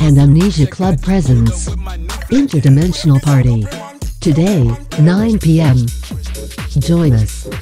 and Amnesia Club presents Interdimensional Party. Today, 9 p.m. Join us.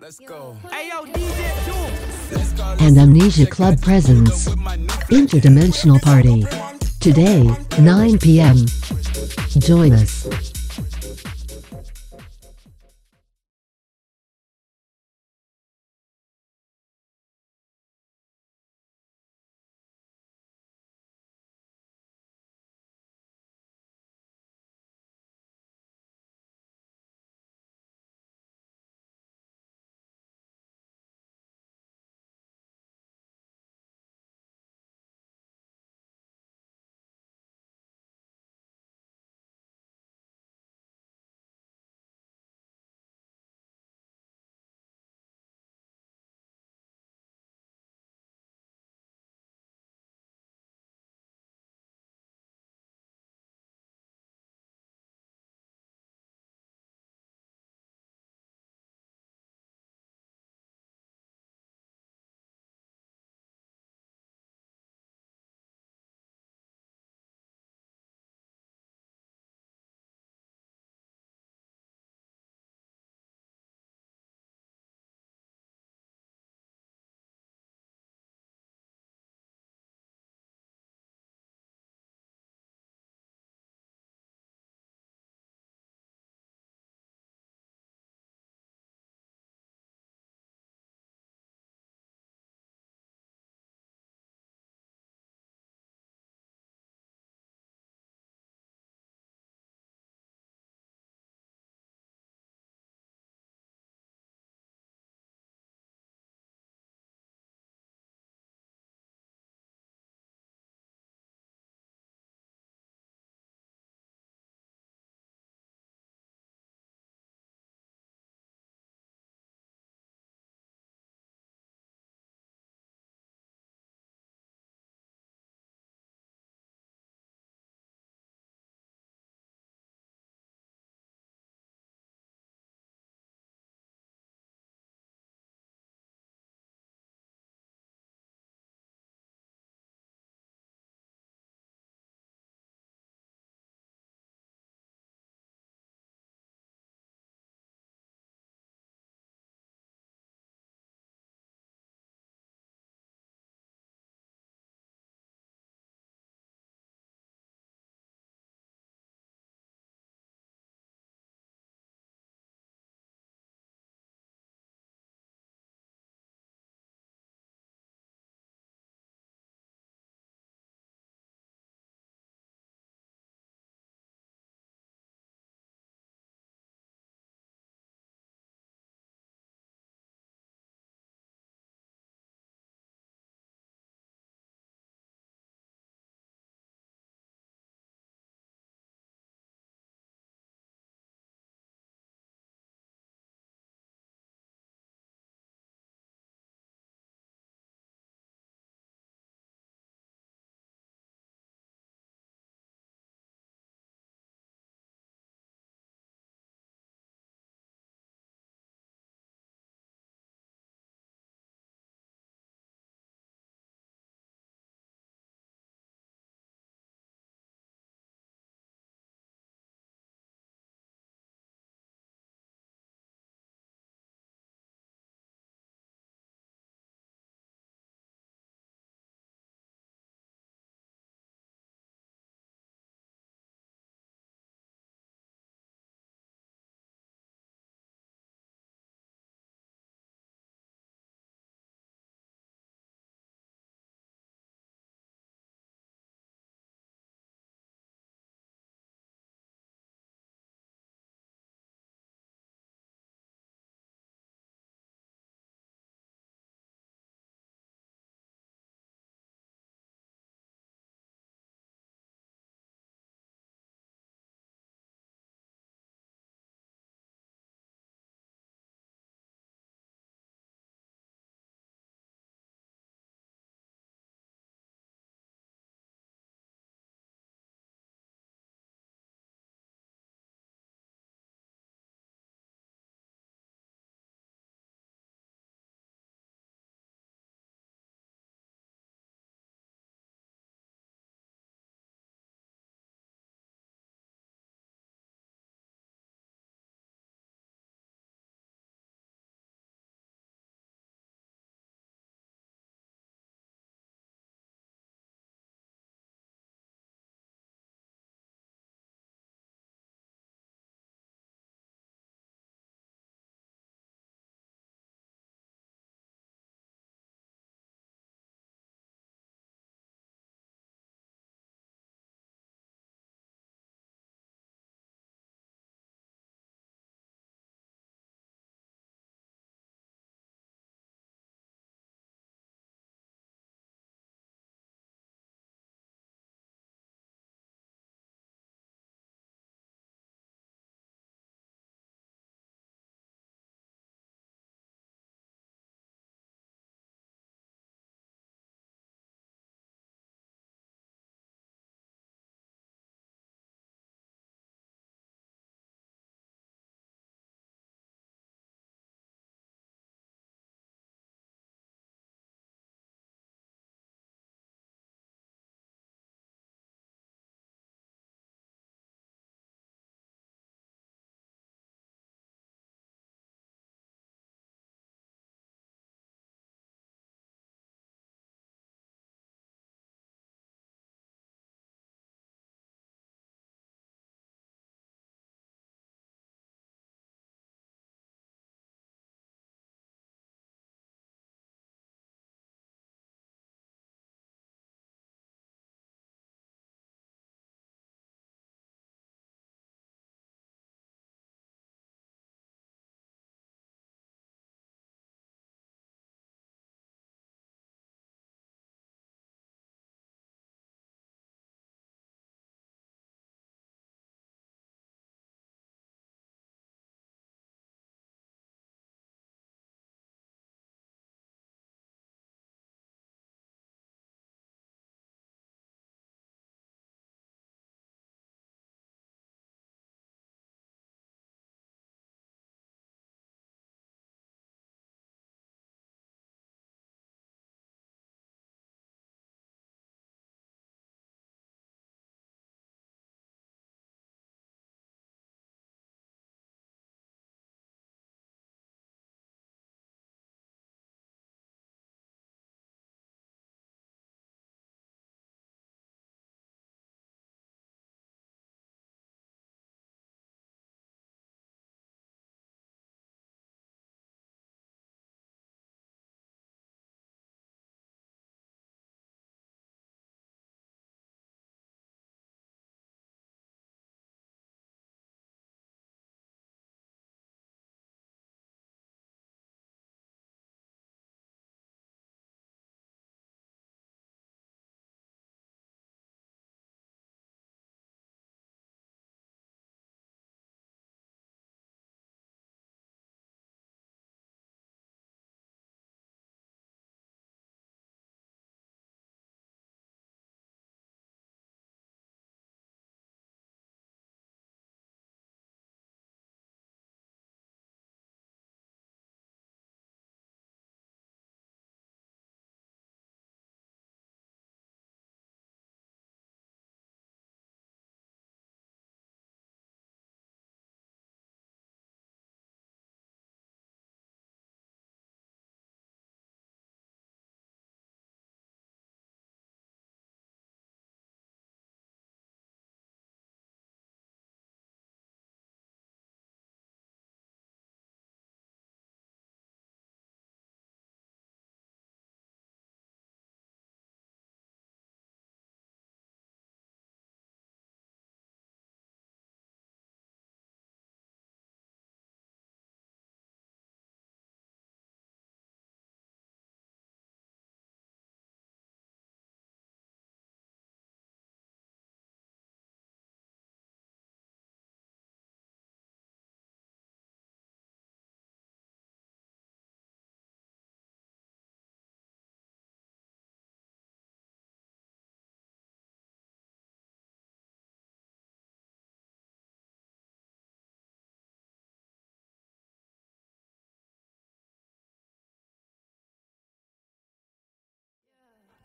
Let's go. Ayo, DJ Doom. and Amnesia Club presents Interdimensional Party. Today, 9 p.m. Join us.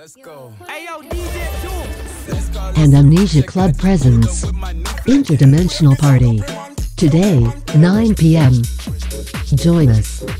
Let's go. Hey yo, DJ Jules. and Amnesia Club presents Interdimensional Party. Today, 9 p.m. Join us.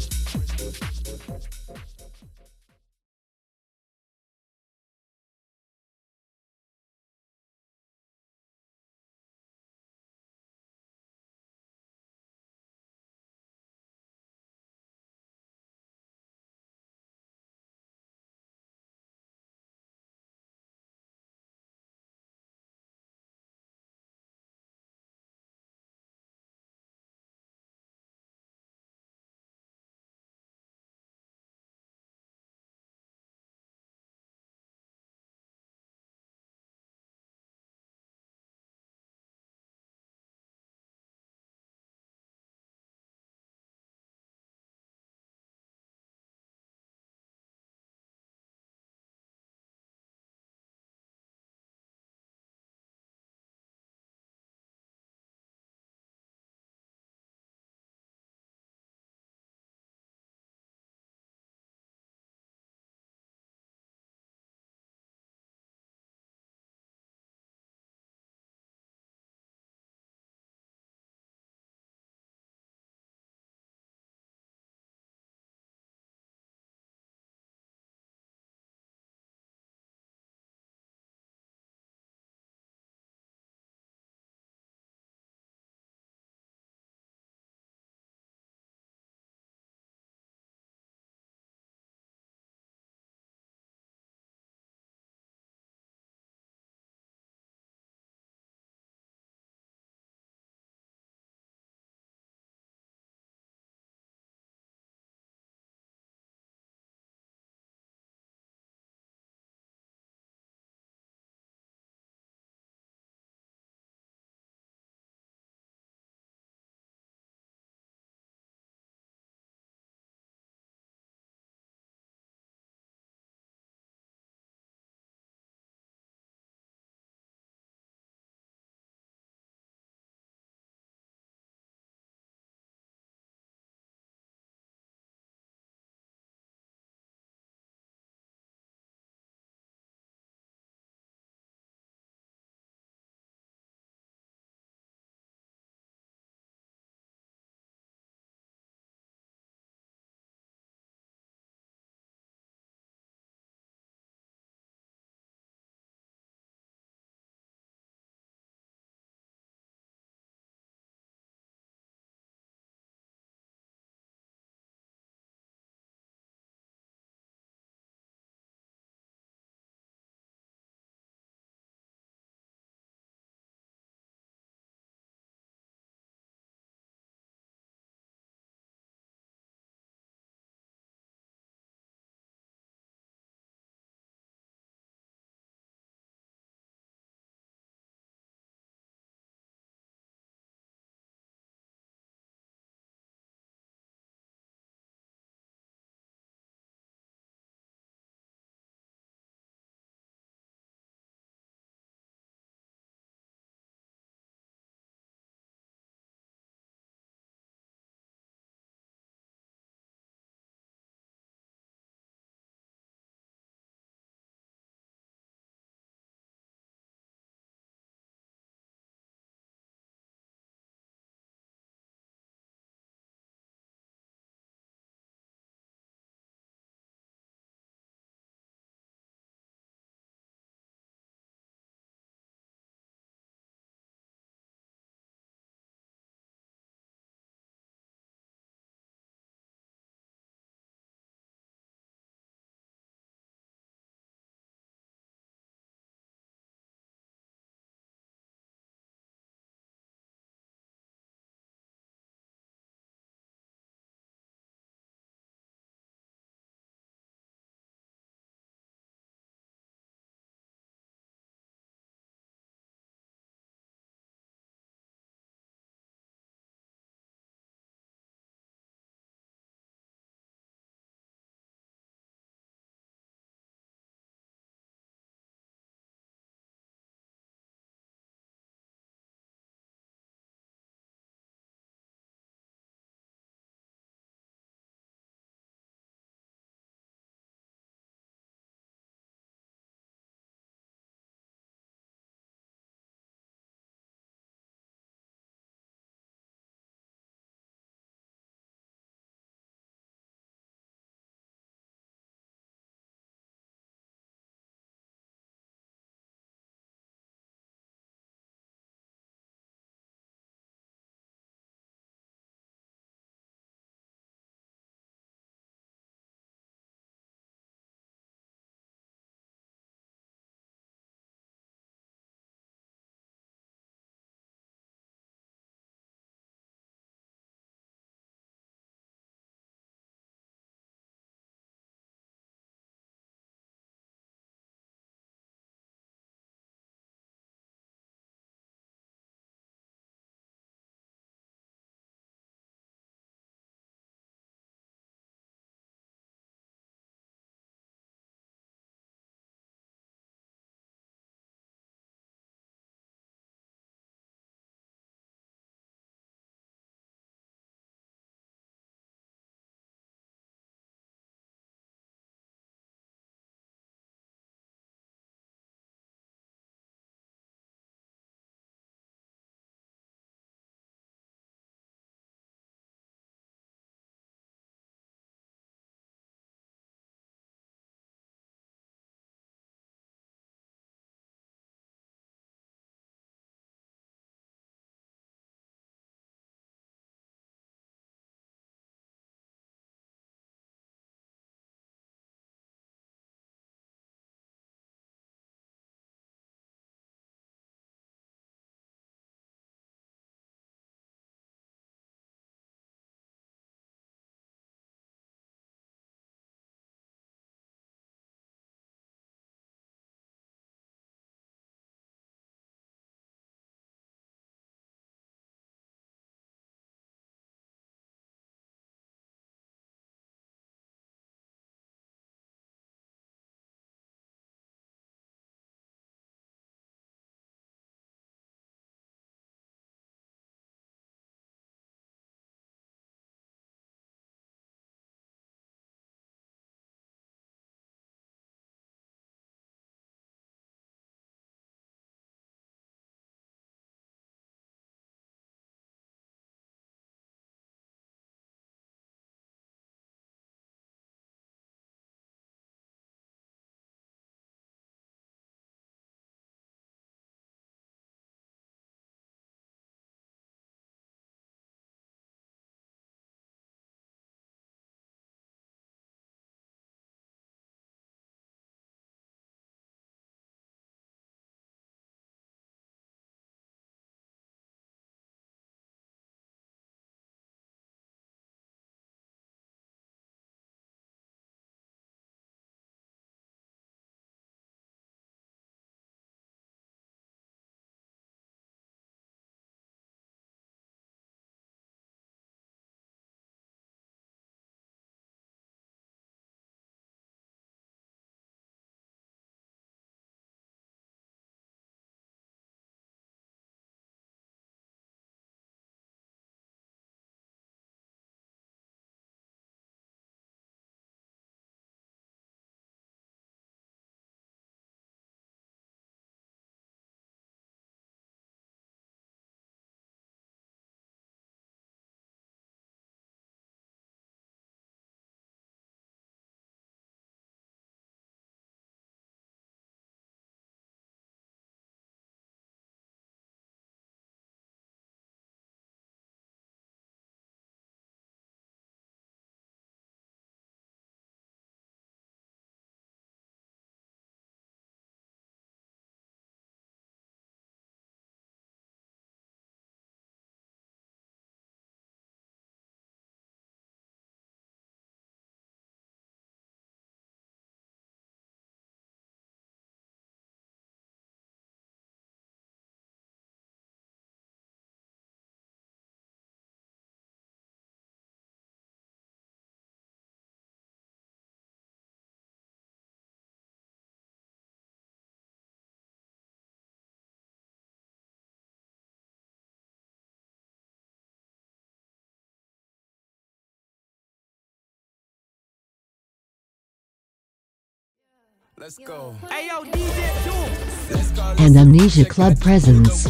And Amnesia Club presents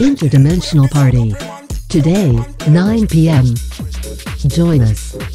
Interdimensional Party. Today, 9 p.m. Join us.